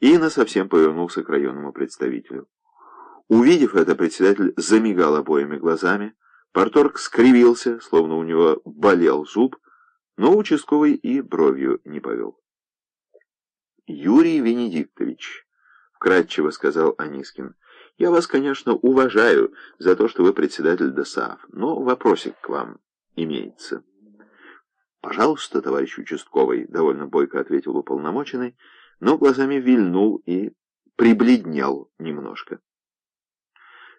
и насовсем повернулся к районному представителю. Увидев это, председатель замигал обоими глазами, Порторг скривился, словно у него болел зуб, но участковый и бровью не повел. «Юрий Венедиктович», — вкратчиво сказал Анискин, — «я вас, конечно, уважаю за то, что вы председатель ДОСААФ, но вопросик к вам имеется». «Пожалуйста, товарищ участковый», — довольно бойко ответил уполномоченный, но глазами вильнул и прибледнел немножко.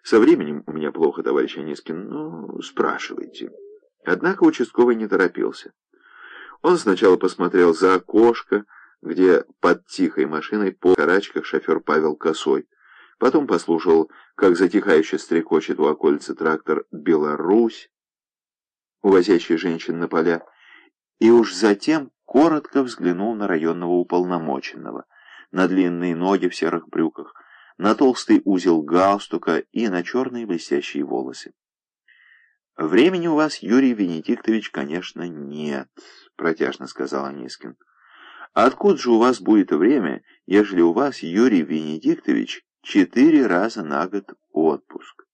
«Со временем у меня плохо, товарищ Анискин, но спрашивайте». Однако участковый не торопился. Он сначала посмотрел за окошко, где под тихой машиной по карачках шофер Павел Косой. Потом послушал, как затихающе стрекочет у окольца трактор «Беларусь», увозящий женщин на поля, и уж затем коротко взглянул на районного уполномоченного, на длинные ноги в серых брюках, на толстый узел галстука и на черные блестящие волосы. «Времени у вас, Юрий Венедиктович, конечно, нет», — протяжно сказал Анискин. Откуда же у вас будет время, ежели у вас, Юрий Венедиктович, четыре раза на год отпуск?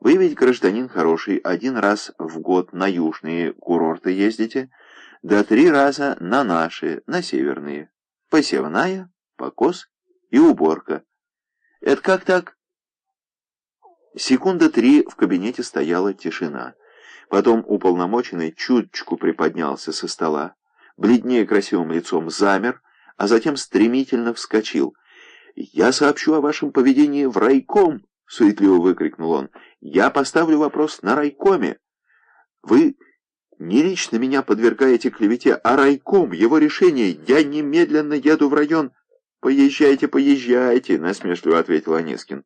Вы ведь гражданин хороший, один раз в год на южные курорты ездите, да три раза на наши, на северные. Посевная, покос и уборка. Это как так? Секунда три в кабинете стояла тишина. Потом уполномоченный чуточку приподнялся со стола бледнее красивым лицом, замер, а затем стремительно вскочил. «Я сообщу о вашем поведении в райком!» — суетливо выкрикнул он. «Я поставлю вопрос на райкоме. Вы не лично меня подвергаете клевете, а райком, его решение. Я немедленно еду в район». «Поезжайте, поезжайте!» — насмешливо ответил Анискин.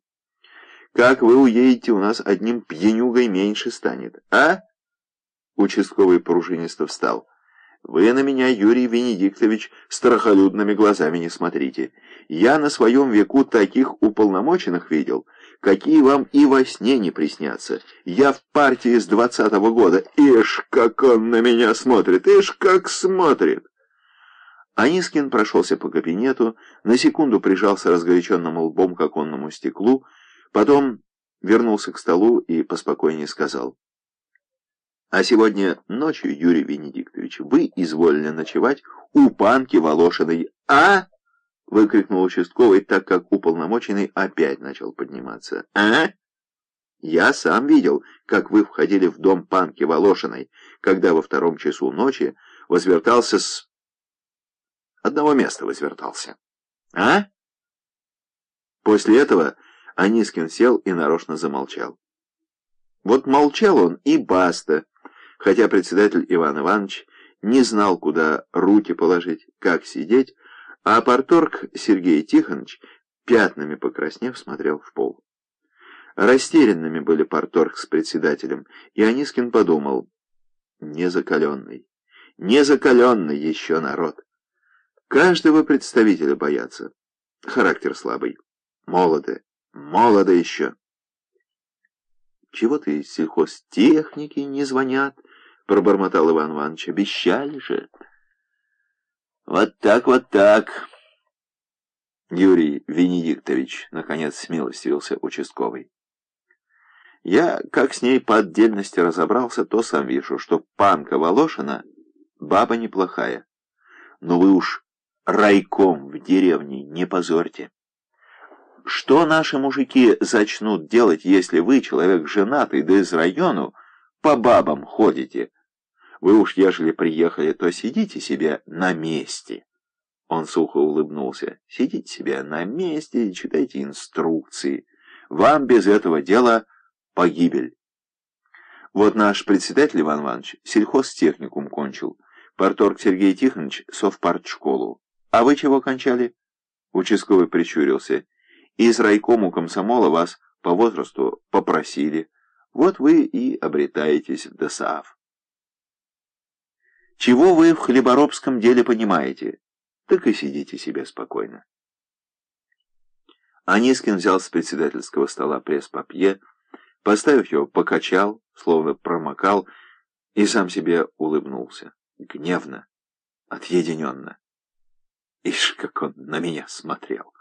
«Как вы уедете, у нас одним пьянюгой меньше станет, а?» Участковый пружинисто встал. Вы на меня, Юрий Венедиктович, страхолюдными глазами не смотрите. Я на своем веку таких уполномоченных видел, какие вам и во сне не приснятся. Я в партии с двадцатого года. Ишь, как он на меня смотрит, ишь, как смотрит. Анискин прошелся по кабинету, на секунду прижался разгоряченным лбом к оконному стеклу, потом вернулся к столу и поспокойнее сказал. А сегодня ночью, Юрий Венедиктович, вы изволили ночевать у панки Волошиной. А? Выкрикнул участковый, так как уполномоченный опять начал подниматься. А? Я сам видел, как вы входили в дом панки Волошиной, когда во втором часу ночи возвертался с... Одного места возвертался. А? После этого Анискин сел и нарочно замолчал. Вот молчал он и баста, хотя председатель Иван Иванович не знал, куда руки положить, как сидеть, а порторг Сергей Тихонович, пятнами покраснев, смотрел в пол. Растерянными были порторг с председателем, и Анискин подумал, незакаленный, незакаленный еще народ. Каждого представителя боятся. Характер слабый. Молоды, молоды еще. Чего-то из сельхозтехники не звонят, — пробормотал Иван Иванович. «Обещали же!» «Вот так, вот так!» Юрий Венедиктович, наконец, смилостивился участковый. Я, как с ней по отдельности разобрался, то сам вижу, что панка Волошина баба неплохая. Но вы уж райком в деревне не позорьте. Что наши мужики зачнут делать, если вы, человек женатый, да из району, по бабам ходите? Вы уж, ежели приехали, то сидите себе на месте. Он сухо улыбнулся. Сидите себе на месте и читайте инструкции. Вам без этого дела погибель. Вот наш председатель Иван Иванович сельхозтехникум кончил. Порторг Сергей Тихонович совпартшколу. А вы чего кончали? Участковый прищурился. Из райкому комсомола вас по возрасту попросили. Вот вы и обретаетесь в ДОСААФ. Чего вы в хлеборобском деле понимаете? Так и сидите себе спокойно. Анискин взял с председательского стола пресс-папье, поставив его, покачал, словно промокал, и сам себе улыбнулся. Гневно, отъединенно. Ишь, как он на меня смотрел!